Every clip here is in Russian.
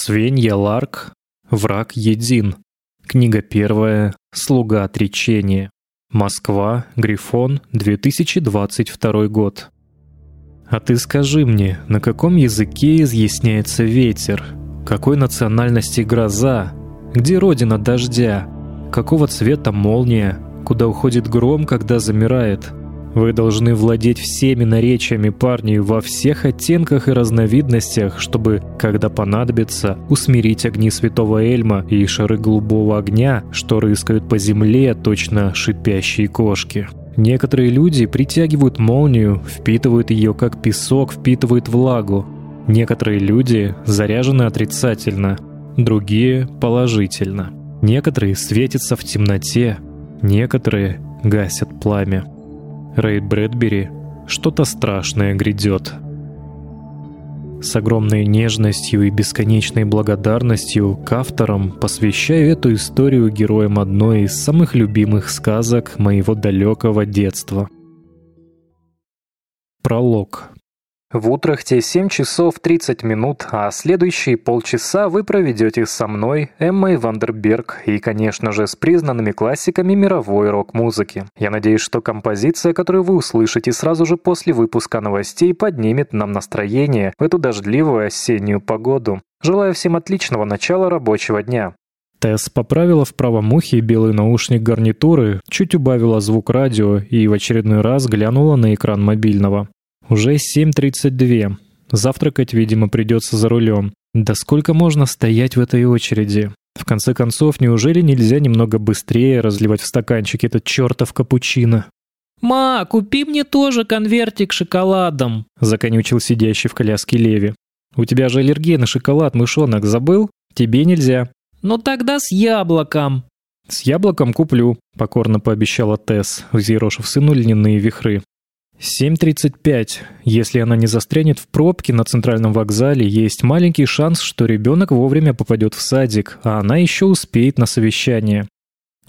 Свенья Ларк. Враг един. Книга первая. Слуга отречения. Москва. Грифон. 2022 год. А ты скажи мне, на каком языке изъясняется ветер? Какой национальности гроза? Где родина дождя? Какого цвета молния? Куда уходит гром, когда замирает? Вы должны владеть всеми наречиями парней во всех оттенках и разновидностях, чтобы, когда понадобится, усмирить огни святого Эльма и шары голубого огня, что рыскают по земле, точно шипящие кошки. Некоторые люди притягивают молнию, впитывают ее как песок впитывает влагу. Некоторые люди заряжены отрицательно, другие — положительно. Некоторые светятся в темноте, некоторые гасят пламя. Рэй Брэдбери что-то страшное грядет. С огромной нежностью и бесконечной благодарностью к авторам посвящаю эту историю героям одной из самых любимых сказок моего далекого детства. Пролог. В Утрахте 7 часов 30 минут, а следующие полчаса вы проведете со мной, Эммой Вандерберг и, конечно же, с признанными классиками мировой рок-музыки. Я надеюсь, что композиция, которую вы услышите сразу же после выпуска новостей, поднимет нам настроение в эту дождливую осеннюю погоду. Желаю всем отличного начала рабочего дня. Тесс поправила в правом ухе белый наушник гарнитуры, чуть убавила звук радио и в очередной раз глянула на экран мобильного. Уже 7.32. Завтракать, видимо, придется за рулем. Да сколько можно стоять в этой очереди? В конце концов, неужели нельзя немного быстрее разливать в стаканчик этот чертов капучино? «Ма, купи мне тоже конвертик шоколадом», — законючил сидящий в коляске Леви. «У тебя же аллергия на шоколад, мышонок, забыл? Тебе нельзя». «Ну тогда с яблоком». «С яблоком куплю», — покорно пообещала Тесс, взъерошив сыну льняные вихры. 7.35. Если она не застрянет в пробке на центральном вокзале, есть маленький шанс, что ребенок вовремя попадет в садик, а она еще успеет на совещание.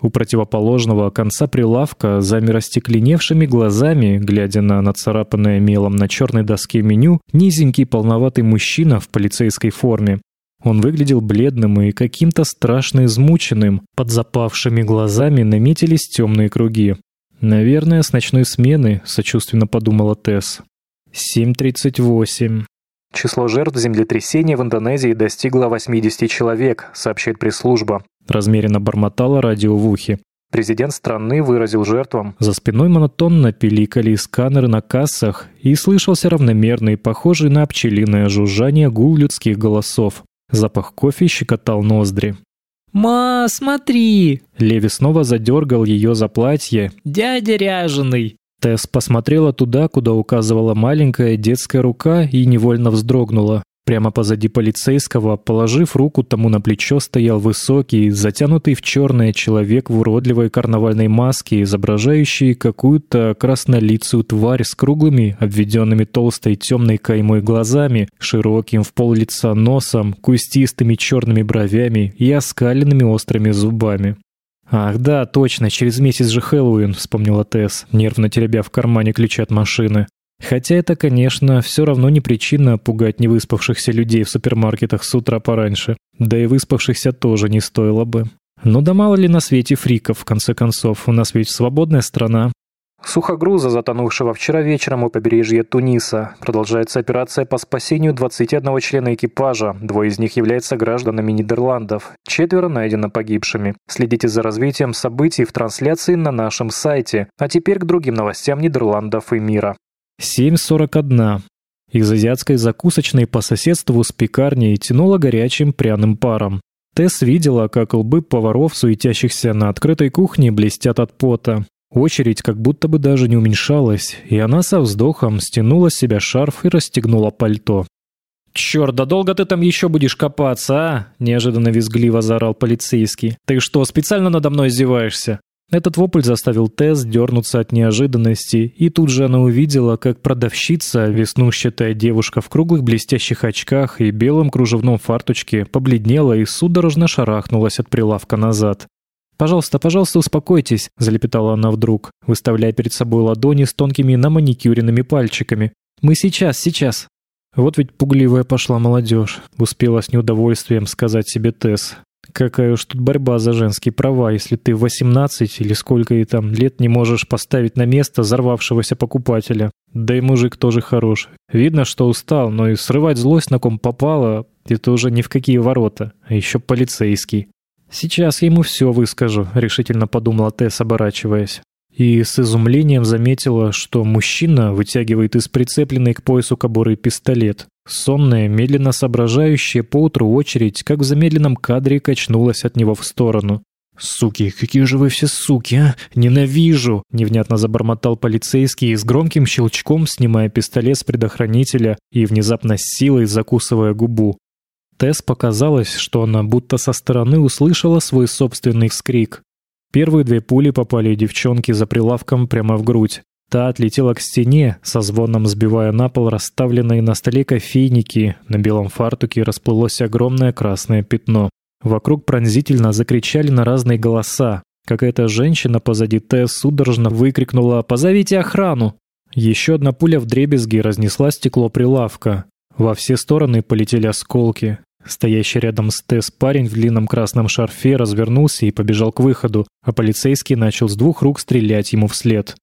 У противоположного конца прилавка, замер остекленевшими глазами, глядя на нацарапанное мелом на черной доске меню, низенький полноватый мужчина в полицейской форме. Он выглядел бледным и каким-то страшно измученным. Под запавшими глазами наметились темные круги. «Наверное, с ночной смены», — сочувственно подумала Тесс. 7.38. Число жертв землетрясения в Индонезии достигло 80 человек, сообщает пресс-служба. Размеренно бормотало радио в ухе. Президент страны выразил жертвам. За спиной монотонно пиликали сканеры на кассах и слышался равномерный, похожий на пчелиное жужжание гул людских голосов. Запах кофе щекотал ноздри. «Ма, смотри!» Леви снова задергал ее за платье. «Дядя ряженый!» Тесс посмотрела туда, куда указывала маленькая детская рука и невольно вздрогнула. Прямо позади полицейского, положив руку тому на плечо, стоял высокий, затянутый в черное человек в уродливой карнавальной маске, изображающий какую-то краснолицую тварь с круглыми, обведенными толстой темной каймой глазами, широким в пол лица носом, кустистыми черными бровями и оскаленными острыми зубами. «Ах, да, точно, через месяц же Хэллоуин», — вспомнила Тесс, нервно теребя в кармане ключи от машины. Хотя это, конечно, все равно не причина пугать невыспавшихся людей в супермаркетах с утра пораньше. Да и выспавшихся тоже не стоило бы. Но да мало ли на свете фриков, в конце концов, у нас ведь свободная страна. Сухогруза, затонувшего вчера вечером у побережья Туниса. Продолжается операция по спасению 21 члена экипажа. Двое из них являются гражданами Нидерландов. Четверо найдено погибшими. Следите за развитием событий в трансляции на нашем сайте. А теперь к другим новостям Нидерландов и мира. 7.41. Из азиатской закусочной по соседству с пекарней тянуло горячим пряным паром. Тесс видела, как лбы поваров, суетящихся на открытой кухне, блестят от пота. Очередь как будто бы даже не уменьшалась, и она со вздохом стянула с себя шарф и расстегнула пальто. «Чёрт, да долго ты там еще будешь копаться, а?» – неожиданно визгливо заорал полицейский. «Ты что, специально надо мной издеваешься?» Этот вопль заставил Тесс дернуться от неожиданности, и тут же она увидела, как продавщица, веснущатая девушка в круглых блестящих очках и белом кружевном фарточке, побледнела и судорожно шарахнулась от прилавка назад. «Пожалуйста, пожалуйста, успокойтесь», – залепетала она вдруг, выставляя перед собой ладони с тонкими наманикюренными пальчиками. «Мы сейчас, сейчас». Вот ведь пугливая пошла молодежь, успела с неудовольствием сказать себе Тесс. Какая уж тут борьба за женские права, если ты в 18 или сколько и там лет не можешь поставить на место взорвавшегося покупателя. Да и мужик тоже хорош. Видно, что устал, но и срывать злость на ком попало, это уже ни в какие ворота, а еще полицейский. «Сейчас ему все выскажу», — решительно подумала Тесс, оборачиваясь. И с изумлением заметила, что мужчина вытягивает из прицепленной к поясу кобуры пистолет. Сонная, медленно соображающая поутру очередь, как в замедленном кадре, качнулась от него в сторону. «Суки, какие же вы все суки, а! Ненавижу!» Невнятно забормотал полицейский с громким щелчком, снимая пистолет с предохранителя и внезапно с силой закусывая губу. Тесс показалось, что она будто со стороны услышала свой собственный вскрик. Первые две пули попали девчонке за прилавком прямо в грудь. Та отлетела к стене, со звоном сбивая на пол расставленные на столе кофейники. На белом фартуке расплылось огромное красное пятно. Вокруг пронзительно закричали на разные голоса. Какая-то женщина позади Тесс судорожно выкрикнула «Позовите охрану!». Еще одна пуля в дребезги разнесла стекло прилавка. Во все стороны полетели осколки. Стоящий рядом с Тесс парень в длинном красном шарфе развернулся и побежал к выходу, а полицейский начал с двух рук стрелять ему вслед.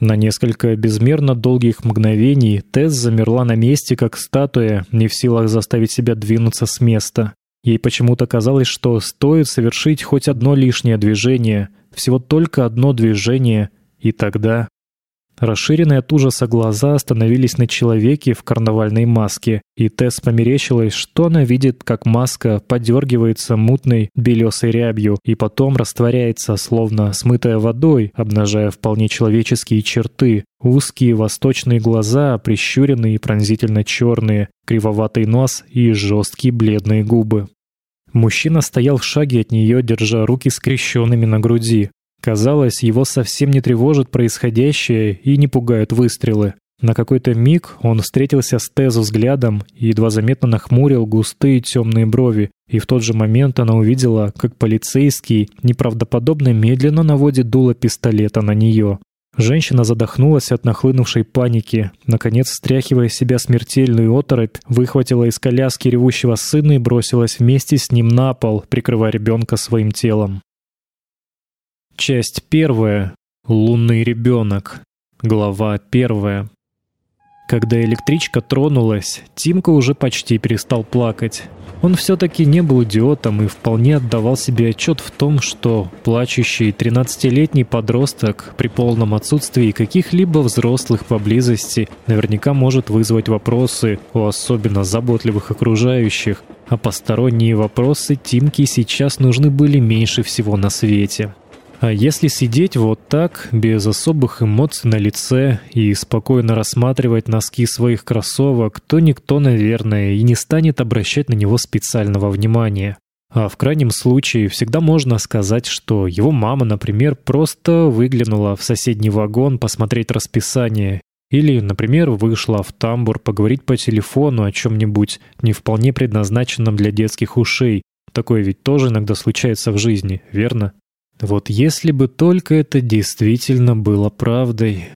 На несколько безмерно долгих мгновений Тесс замерла на месте, как статуя, не в силах заставить себя двинуться с места. Ей почему-то казалось, что стоит совершить хоть одно лишнее движение, всего только одно движение, и тогда Расширенные от ужаса глаза остановились на человеке в карнавальной маске, и Тесс померещилась, что она видит, как маска подергивается мутной белесой рябью и потом растворяется, словно смытая водой, обнажая вполне человеческие черты, узкие восточные глаза, прищуренные и пронзительно черные, кривоватый нос и жесткие бледные губы. Мужчина стоял в шаге от нее, держа руки скрещенными на груди. Казалось, его совсем не тревожит происходящее и не пугают выстрелы. На какой-то миг он встретился с Тез взглядом и едва заметно нахмурил густые темные брови, и в тот же момент она увидела, как полицейский неправдоподобно медленно наводит дуло пистолета на нее. Женщина задохнулась от нахлынувшей паники. Наконец, стряхивая с себя смертельную оторопь, выхватила из коляски ревущего сына и бросилась вместе с ним на пол, прикрывая ребенка своим телом. Часть первая. Лунный ребенок. Глава первая. Когда электричка тронулась, Тимка уже почти перестал плакать. Он все-таки не был идиотом и вполне отдавал себе отчет в том, что плачущий 13-летний подросток при полном отсутствии каких-либо взрослых поблизости наверняка может вызвать вопросы у особенно заботливых окружающих, а посторонние вопросы Тимке сейчас нужны были меньше всего на свете. А если сидеть вот так, без особых эмоций на лице и спокойно рассматривать носки своих кроссовок, то никто, наверное, и не станет обращать на него специального внимания. А в крайнем случае всегда можно сказать, что его мама, например, просто выглянула в соседний вагон посмотреть расписание или, например, вышла в тамбур поговорить по телефону о чем-нибудь не вполне предназначенном для детских ушей. Такое ведь тоже иногда случается в жизни, верно? Вот если бы только это действительно было правдой.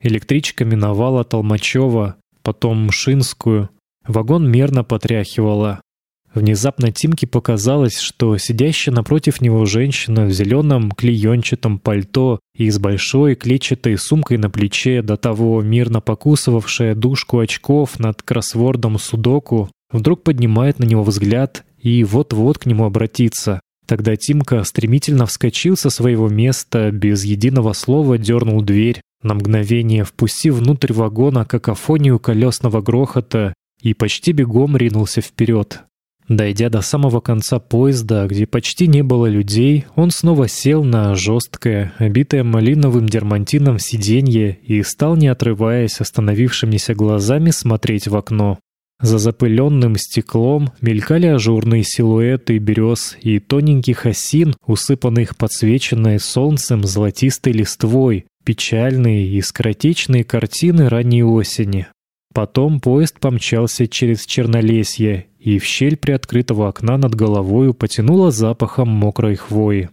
Электричка миновала Толмачева, потом Мшинскую. Вагон мерно потряхивала. Внезапно Тимке показалось, что сидящая напротив него женщина в зеленом клеенчатом пальто и с большой клетчатой сумкой на плече, до того мирно покусывавшая дужку очков над кроссвордом судоку, вдруг поднимает на него взгляд и вот-вот к нему обратится. Тогда Тимка стремительно вскочил со своего места, без единого слова дернул дверь, на мгновение впустив внутрь вагона какофонию колесного грохота и почти бегом ринулся вперед. Дойдя до самого конца поезда, где почти не было людей, он снова сел на жесткое, обитое малиновым дермантином сиденье и стал, не отрываясь остановившимися глазами, смотреть в окно. За запыленным стеклом мелькали ажурные силуэты берез и тоненьких осин, усыпанных подсвеченной солнцем золотистой листвой, печальные и скоротечные картины ранней осени. Потом поезд помчался через Чернолесье, и в щель приоткрытого окна над головою потянуло запахом мокрой хвои.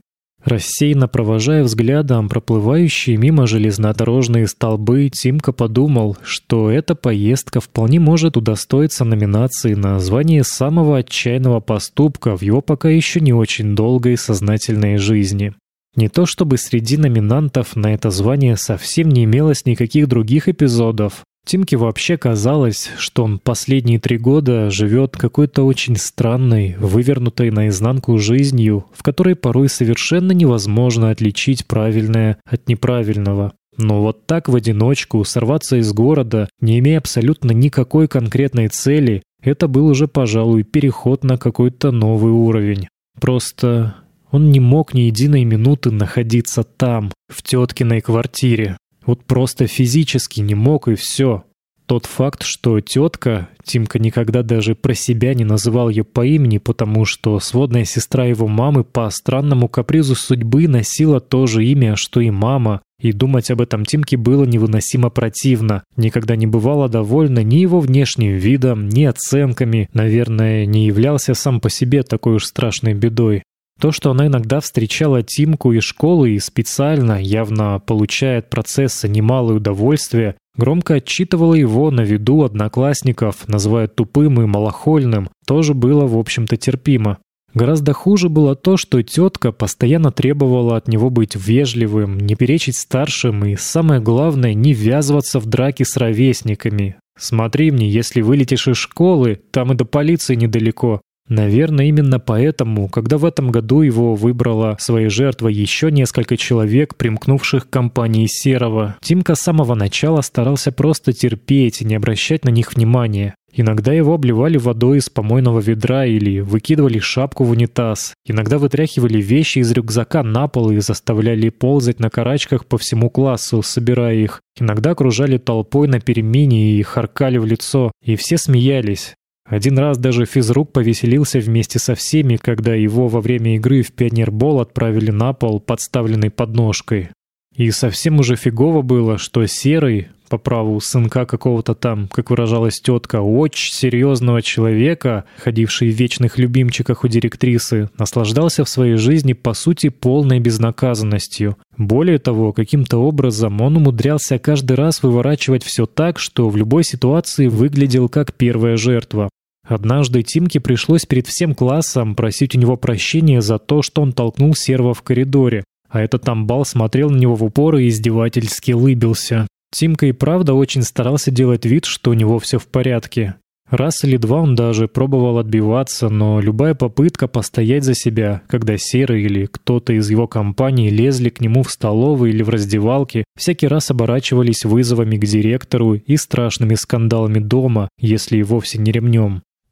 Рассеянно провожая взглядом проплывающие мимо железнодорожные столбы, Тимка подумал, что эта поездка вполне может удостоиться номинации на звание самого отчаянного поступка в его пока еще не очень долгой сознательной жизни. Не то чтобы среди номинантов на это звание совсем не имелось никаких других эпизодов, Тимке вообще казалось, что он последние три года живет какой-то очень странной, вывернутой наизнанку жизнью, в которой порой совершенно невозможно отличить правильное от неправильного. Но вот так в одиночку сорваться из города, не имея абсолютно никакой конкретной цели, это был уже, пожалуй, переход на какой-то новый уровень. Просто он не мог ни единой минуты находиться там, в теткиной квартире. Вот просто физически не мог и все. Тот факт, что тетка, Тимка никогда даже про себя не называл ее по имени, потому что сводная сестра его мамы по странному капризу судьбы носила то же имя, что и мама, и думать об этом Тимке было невыносимо противно. Никогда не бывало довольна ни его внешним видом, ни оценками, наверное, не являлся сам по себе такой уж страшной бедой. То, что она иногда встречала Тимку из школы и специально, явно получая от процесса немалое удовольствие, громко отчитывала его на виду одноклассников, называя тупым и малохольным, тоже было, в общем-то, терпимо. Гораздо хуже было то, что тетка постоянно требовала от него быть вежливым, не перечить старшим и, самое главное, не ввязываться в драки с ровесниками. «Смотри мне, если вылетишь из школы, там и до полиции недалеко. Наверное, именно поэтому, когда в этом году его выбрала своей жертвой еще несколько человек, примкнувших к компании Серого, Тимка с самого начала старался просто терпеть и не обращать на них внимания. Иногда его обливали водой из помойного ведра или выкидывали шапку в унитаз. Иногда вытряхивали вещи из рюкзака на пол и заставляли ползать на карачках по всему классу, собирая их. Иногда окружали толпой на перемене и харкали в лицо. И все смеялись. Один раз даже физрук повеселился вместе со всеми, когда его во время игры в пионербол отправили на пол, подставленный подножкой. И совсем уже фигово было, что Серый, по праву сынка какого-то там, как выражалась тетка, очень серьезного человека, ходивший в вечных любимчиках у директрисы, наслаждался в своей жизни по сути полной безнаказанностью. Более того, каким-то образом он умудрялся каждый раз выворачивать все так, что в любой ситуации выглядел как первая жертва. Однажды Тимке пришлось перед всем классом просить у него прощения за то, что он толкнул серва в коридоре, а этот амбал смотрел на него в упор и издевательски лыбился. Тимка и правда очень старался делать вид, что у него все в порядке. Раз или два он даже пробовал отбиваться, но любая попытка постоять за себя, когда Серый или кто-то из его компании лезли к нему в столовой или в раздевалке, всякий раз оборачивались вызовами к директору и страшными скандалами дома, если и вовсе не ремнем.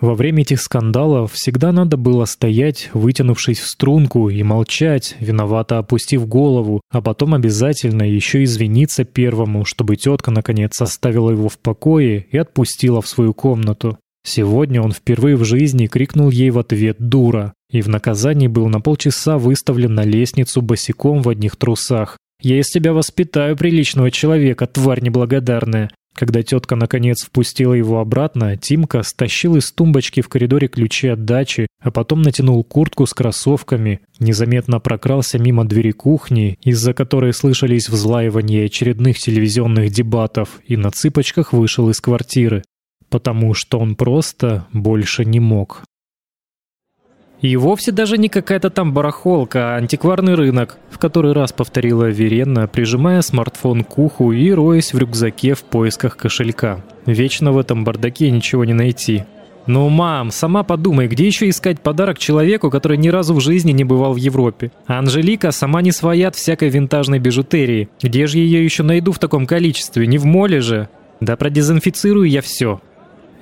Во время этих скандалов всегда надо было стоять, вытянувшись в струнку, и молчать, виновато опустив голову, а потом обязательно еще извиниться первому, чтобы тетка наконец оставила его в покое и отпустила в свою комнату. Сегодня он впервые в жизни крикнул ей в ответ «дура», и в наказании был на полчаса выставлен на лестницу босиком в одних трусах. «Я из тебя воспитаю приличного человека, тварь неблагодарная. Когда тетка наконец впустила его обратно, Тимка стащил из тумбочки в коридоре ключи от дачи, а потом натянул куртку с кроссовками, незаметно прокрался мимо двери кухни, из-за которой слышались взлаивания очередных телевизионных дебатов, и на цыпочках вышел из квартиры. Потому что он просто больше не мог. И вовсе даже не какая-то там барахолка, а антикварный рынок, в который раз повторила Верена, прижимая смартфон к уху и роясь в рюкзаке в поисках кошелька. Вечно в этом бардаке ничего не найти. «Ну, мам, сама подумай, где еще искать подарок человеку, который ни разу в жизни не бывал в Европе? А Анжелика сама не своя от всякой винтажной бижутерии. Где же ее еще найду в таком количестве? Не в моле же? Да продезинфицирую я все».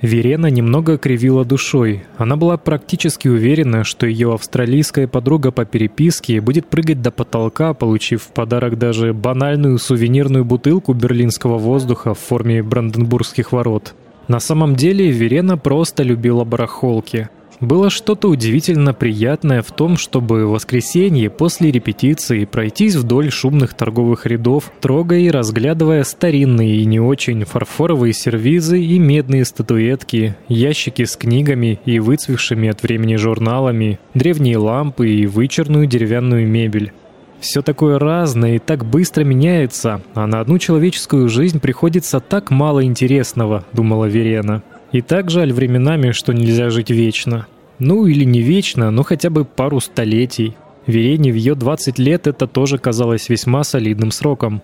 Верена немного кривила душой. Она была практически уверена, что ее австралийская подруга по переписке будет прыгать до потолка, получив в подарок даже банальную сувенирную бутылку берлинского воздуха в форме Бранденбургских ворот. На самом деле Верена просто любила барахолки. Было что-то удивительно приятное в том, чтобы в воскресенье после репетиции пройтись вдоль шумных торговых рядов, трогая и разглядывая старинные и не очень фарфоровые сервизы и медные статуэтки, ящики с книгами и выцвевшими от времени журналами, древние лампы и вычерную деревянную мебель. Все такое разное и так быстро меняется, а на одну человеческую жизнь приходится так мало интересного, думала Верена. И так жаль временами, что нельзя жить вечно. Ну или не вечно, но хотя бы пару столетий. Верене в ее 20 лет это тоже казалось весьма солидным сроком.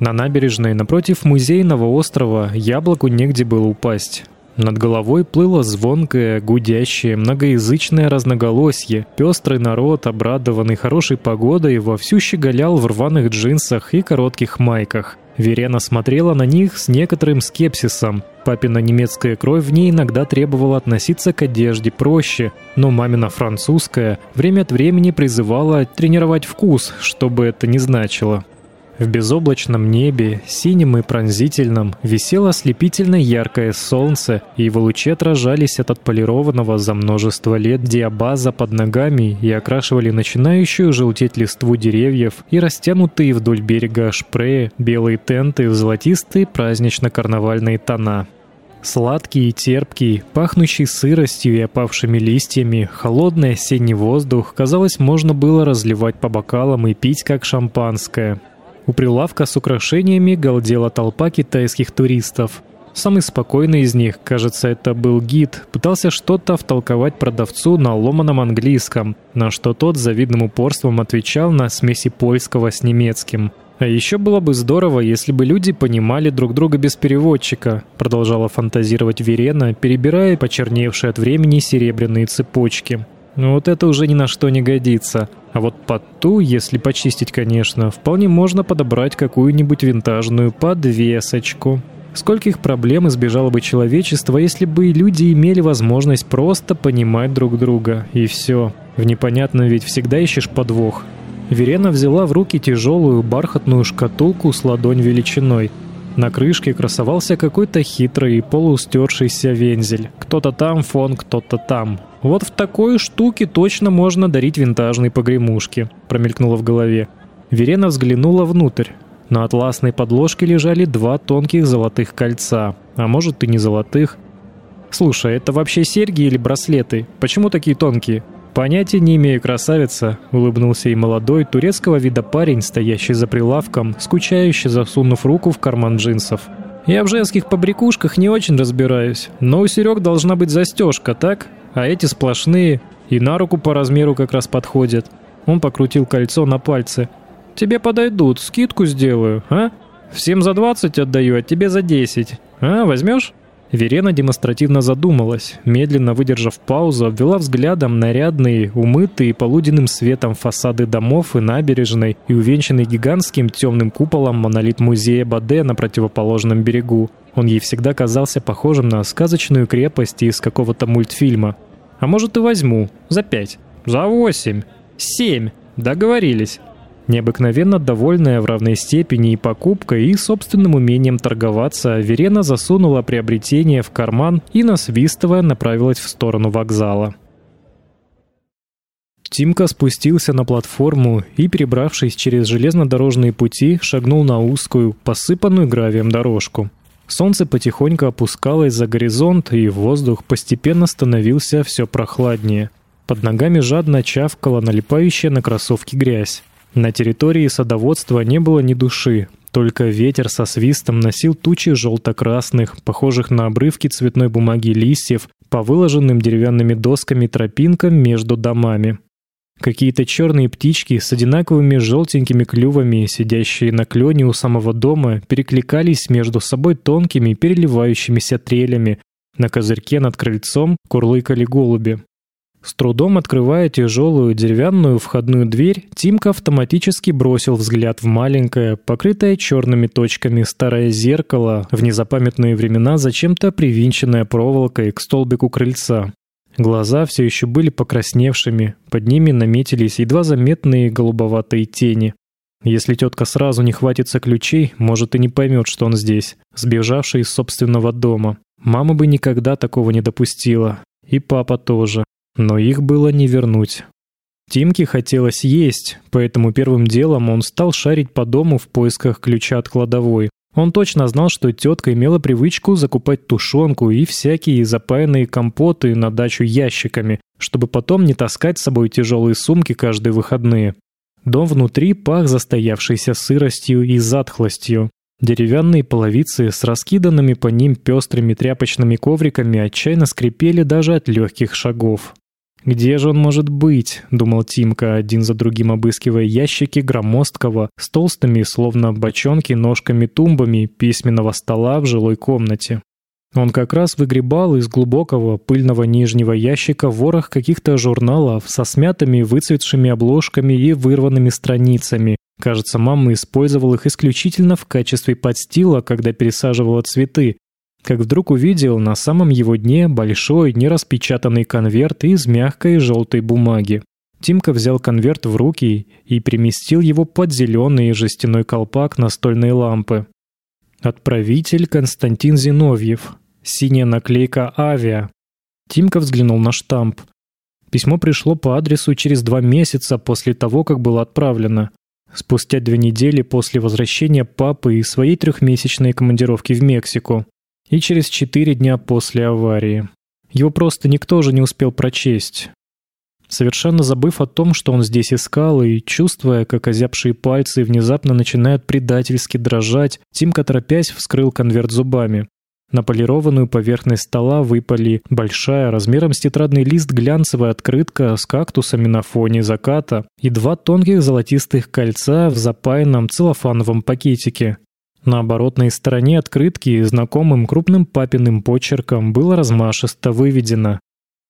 На набережной напротив музейного острова яблоку негде было упасть. Над головой плыло звонкое, гудящее, многоязычное разноголосье. Пестрый народ, обрадованный хорошей погодой, вовсю щеголял в рваных джинсах и коротких майках. Верена смотрела на них с некоторым скепсисом. Папина немецкая кровь в ней иногда требовала относиться к одежде проще, но мамина французская время от времени призывала тренировать вкус, что бы это ни значило. В безоблачном небе, синим и пронзительном, висело ослепительно яркое солнце, и его лучи отражались от отполированного за множество лет диабаза под ногами и окрашивали начинающую желтеть листву деревьев и растянутые вдоль берега шпреи белые тенты в золотистые празднично-карнавальные тона. Сладкий и терпкий, пахнущий сыростью и опавшими листьями, холодный осенний воздух, казалось, можно было разливать по бокалам и пить как шампанское. У прилавка с украшениями галдела толпа китайских туристов. Самый спокойный из них, кажется, это был гид, пытался что-то втолковать продавцу на ломаном английском, на что тот завидным упорством отвечал на смеси польского с немецким. А еще было бы здорово, если бы люди понимали друг друга без переводчика, продолжала фантазировать Верена, перебирая почерневшие от времени серебряные цепочки. Но вот это уже ни на что не годится. А вот под ту, если почистить, конечно, вполне можно подобрать какую-нибудь винтажную подвесочку. Скольких проблем избежало бы человечество, если бы люди имели возможность просто понимать друг друга. И все. В непонятном ведь всегда ищешь подвох. Верена взяла в руки тяжелую бархатную шкатулку с ладонь величиной. На крышке красовался какой-то хитрый и полустершийся вензель. Кто-то там фон, кто-то там. Вот в такой штуке точно можно дарить винтажные погремушки, промелькнуло в голове. Верена взглянула внутрь. На атласной подложке лежали два тонких золотых кольца, а может и не золотых. Слушай, это вообще серьги или браслеты? Почему такие тонкие? Понятия не имею, красавица, улыбнулся и молодой турецкого вида парень, стоящий за прилавком, скучающий, засунув руку в карман джинсов. Я в женских побрякушках не очень разбираюсь, но у Серег должна быть застежка, так? а эти сплошные и на руку по размеру как раз подходят. Он покрутил кольцо на пальце. Тебе подойдут, скидку сделаю, а? Всем за 20 отдаю, а тебе за 10. А, возьмешь? Верена демонстративно задумалась, медленно выдержав паузу, обвела взглядом нарядные, умытые полуденным светом фасады домов и набережной и увенчанный гигантским темным куполом монолит музея Баде на противоположном берегу. Он ей всегда казался похожим на сказочную крепость из какого-то мультфильма. А может и возьму. За пять. За восемь. Семь. Договорились. Необыкновенно довольная в равной степени и покупкой, и собственным умением торговаться, Верена засунула приобретение в карман и, насвистывая, направилась в сторону вокзала. Тимка спустился на платформу и, перебравшись через железнодорожные пути, шагнул на узкую, посыпанную гравием дорожку. Солнце потихоньку опускалось за горизонт, и воздух постепенно становился все прохладнее. Под ногами жадно чавкала налипающая на кроссовки грязь. На территории садоводства не было ни души, только ветер со свистом носил тучи желто-красных, похожих на обрывки цветной бумаги листьев, по выложенным деревянными досками тропинкам между домами. Какие-то черные птички с одинаковыми желтенькими клювами, сидящие на клене у самого дома, перекликались между собой тонкими переливающимися трелями. На козырьке над крыльцом курлыкали голуби. С трудом открывая тяжелую деревянную входную дверь, Тимка автоматически бросил взгляд в маленькое, покрытое черными точками старое зеркало, в незапамятные времена зачем-то привинченное проволокой к столбику крыльца. Глаза все еще были покрасневшими, под ними наметились едва заметные голубоватые тени. Если тетка сразу не хватится ключей, может и не поймет, что он здесь, сбежавший из собственного дома. Мама бы никогда такого не допустила. И папа тоже но их было не вернуть. Тимке хотелось есть, поэтому первым делом он стал шарить по дому в поисках ключа от кладовой. Он точно знал, что тетка имела привычку закупать тушенку и всякие запаянные компоты на дачу ящиками, чтобы потом не таскать с собой тяжелые сумки каждые выходные. Дом внутри пах застоявшейся сыростью и затхлостью. Деревянные половицы с раскиданными по ним пестрыми тряпочными ковриками отчаянно скрипели даже от легких шагов. «Где же он может быть?» — думал Тимка, один за другим обыскивая ящики громоздкого с толстыми, словно бочонки, ножками-тумбами письменного стола в жилой комнате. Он как раз выгребал из глубокого пыльного нижнего ящика ворох каких-то журналов со смятыми выцветшими обложками и вырванными страницами. Кажется, мама использовала их исключительно в качестве подстила, когда пересаживала цветы, как вдруг увидел на самом его дне большой нераспечатанный конверт из мягкой желтой бумаги. Тимка взял конверт в руки и переместил его под зеленый жестяной колпак настольной лампы. Отправитель Константин Зиновьев. Синяя наклейка «Авиа». Тимка взглянул на штамп. Письмо пришло по адресу через два месяца после того, как было отправлено. Спустя две недели после возвращения папы из своей трехмесячной командировки в Мексику и через четыре дня после аварии. Его просто никто же не успел прочесть. Совершенно забыв о том, что он здесь искал, и чувствуя, как озябшие пальцы внезапно начинают предательски дрожать, Тимка, торопясь, вскрыл конверт зубами. На полированную поверхность стола выпали большая, размером с тетрадный лист глянцевая открытка с кактусами на фоне заката и два тонких золотистых кольца в запаянном целлофановом пакетике. На оборотной стороне открытки знакомым крупным папиным почерком было размашисто выведено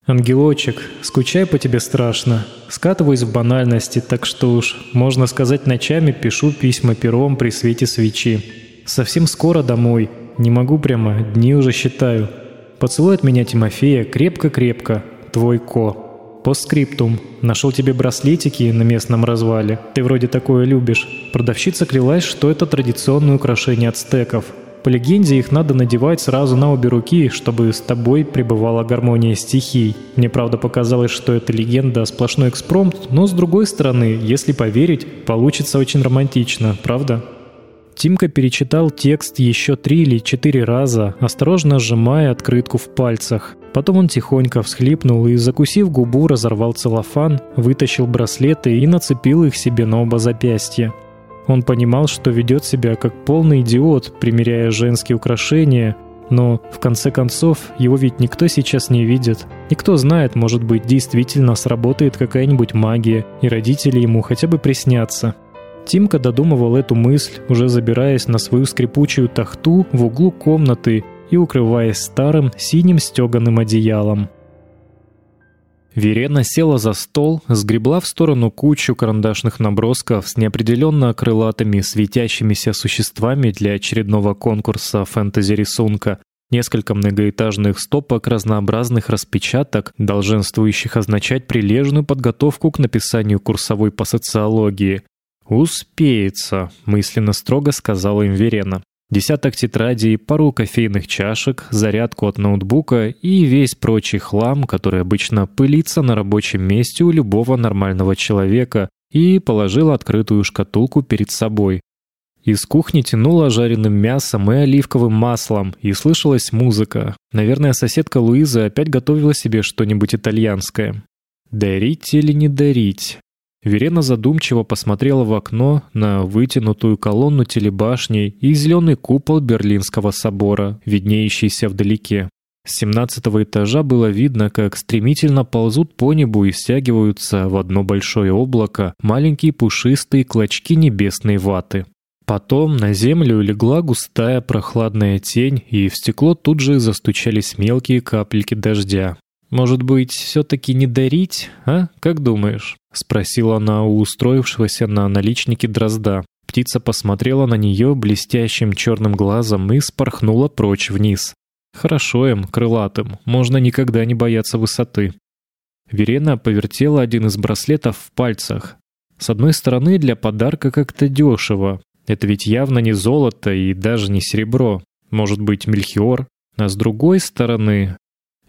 «Ангелочек, скучай по тебе страшно. Скатываюсь в банальности, так что уж, можно сказать, ночами пишу письма пером при свете свечи. Совсем скоро домой. Не могу прямо, дни уже считаю. Поцелуй от меня Тимофея крепко-крепко. Твой Ко». Постскриптум. Нашел тебе браслетики на местном развале. Ты вроде такое любишь. Продавщица клялась, что это традиционное украшение ацтеков. По легенде, их надо надевать сразу на обе руки, чтобы с тобой пребывала гармония стихий. Мне, правда, показалось, что эта легенда сплошной экспромт, но с другой стороны, если поверить, получится очень романтично, правда? Тимка перечитал текст еще три или четыре раза, осторожно сжимая открытку в пальцах. Потом он тихонько всхлипнул и, закусив губу, разорвал целлофан, вытащил браслеты и нацепил их себе на оба запястья. Он понимал, что ведет себя как полный идиот, примеряя женские украшения, но, в конце концов, его ведь никто сейчас не видит. Никто знает, может быть, действительно сработает какая-нибудь магия, и родители ему хотя бы приснятся. Тимка додумывал эту мысль, уже забираясь на свою скрипучую тахту в углу комнаты и укрываясь старым синим стеганым одеялом. Верена села за стол, сгребла в сторону кучу карандашных набросков с неопределенно крылатыми светящимися существами для очередного конкурса фэнтези-рисунка, несколько многоэтажных стопок разнообразных распечаток, долженствующих означать прилежную подготовку к написанию курсовой по социологии, «Успеется», — мысленно строго сказала им Верена. Десяток тетрадей, пару кофейных чашек, зарядку от ноутбука и весь прочий хлам, который обычно пылится на рабочем месте у любого нормального человека, и положила открытую шкатулку перед собой. Из кухни тянуло жареным мясом и оливковым маслом, и слышалась музыка. Наверное, соседка Луиза опять готовила себе что-нибудь итальянское. Дарить или не дарить? Верена задумчиво посмотрела в окно на вытянутую колонну телебашни и зеленый купол Берлинского собора, виднеющийся вдалеке. С семнадцатого этажа было видно, как стремительно ползут по небу и стягиваются в одно большое облако маленькие пушистые клочки небесной ваты. Потом на землю легла густая прохладная тень, и в стекло тут же застучались мелкие капельки дождя. «Может быть, все-таки не дарить, а? Как думаешь?» — спросила она у устроившегося на наличнике дрозда. Птица посмотрела на нее блестящим черным глазом и спорхнула прочь вниз. «Хорошо им, крылатым, можно никогда не бояться высоты». Верена повертела один из браслетов в пальцах. С одной стороны, для подарка как-то дешево. Это ведь явно не золото и даже не серебро. Может быть, мельхиор. А с другой стороны...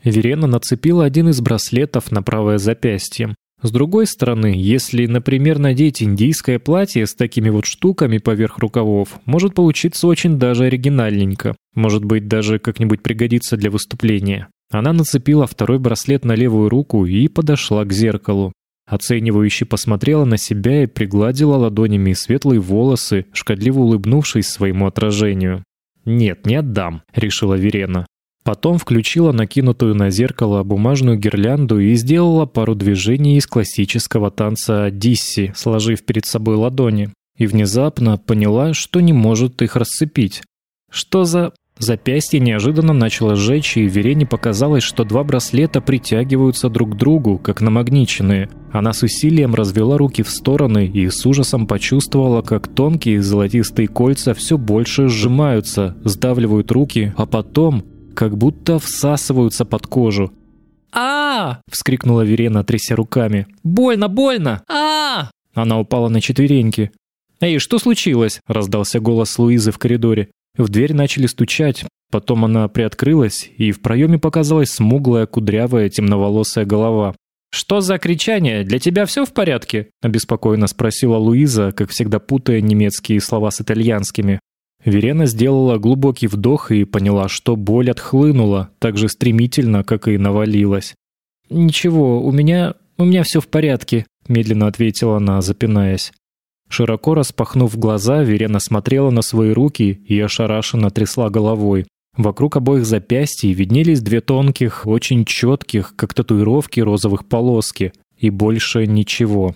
Верена нацепила один из браслетов на правое запястье. С другой стороны, если, например, надеть индийское платье с такими вот штуками поверх рукавов, может получиться очень даже оригинальненько. Может быть, даже как-нибудь пригодится для выступления. Она нацепила второй браслет на левую руку и подошла к зеркалу. Оценивающе посмотрела на себя и пригладила ладонями светлые волосы, шкодливо улыбнувшись своему отражению. «Нет, не отдам», — решила Верена. Потом включила накинутую на зеркало бумажную гирлянду и сделала пару движений из классического танца Дисси, сложив перед собой ладони. И внезапно поняла, что не может их расцепить. Что за... Запястье неожиданно начало сжечь, и Верене показалось, что два браслета притягиваются друг к другу, как намагниченные. Она с усилием развела руки в стороны и с ужасом почувствовала, как тонкие золотистые кольца все больше сжимаются, сдавливают руки, а потом как будто всасываются под кожу. а, вскрикнула Верена, тряся руками. «Больно, больно! а Она упала на четвереньки. «Эй, что случилось?» – раздался голос Луизы в коридоре. В дверь начали стучать, потом она приоткрылась, и в проеме показалась смуглая, кудрявая, темноволосая голова. «Что за кричание? Для тебя все в порядке?» – обеспокоенно спросила Луиза, как всегда путая немецкие слова с итальянскими. Верена сделала глубокий вдох и поняла, что боль отхлынула так же стремительно, как и навалилась. «Ничего, у меня... у меня все в порядке», – медленно ответила она, запинаясь. Широко распахнув глаза, Верена смотрела на свои руки и ошарашенно трясла головой. Вокруг обоих запястий виднелись две тонких, очень четких, как татуировки розовых полоски, и больше ничего.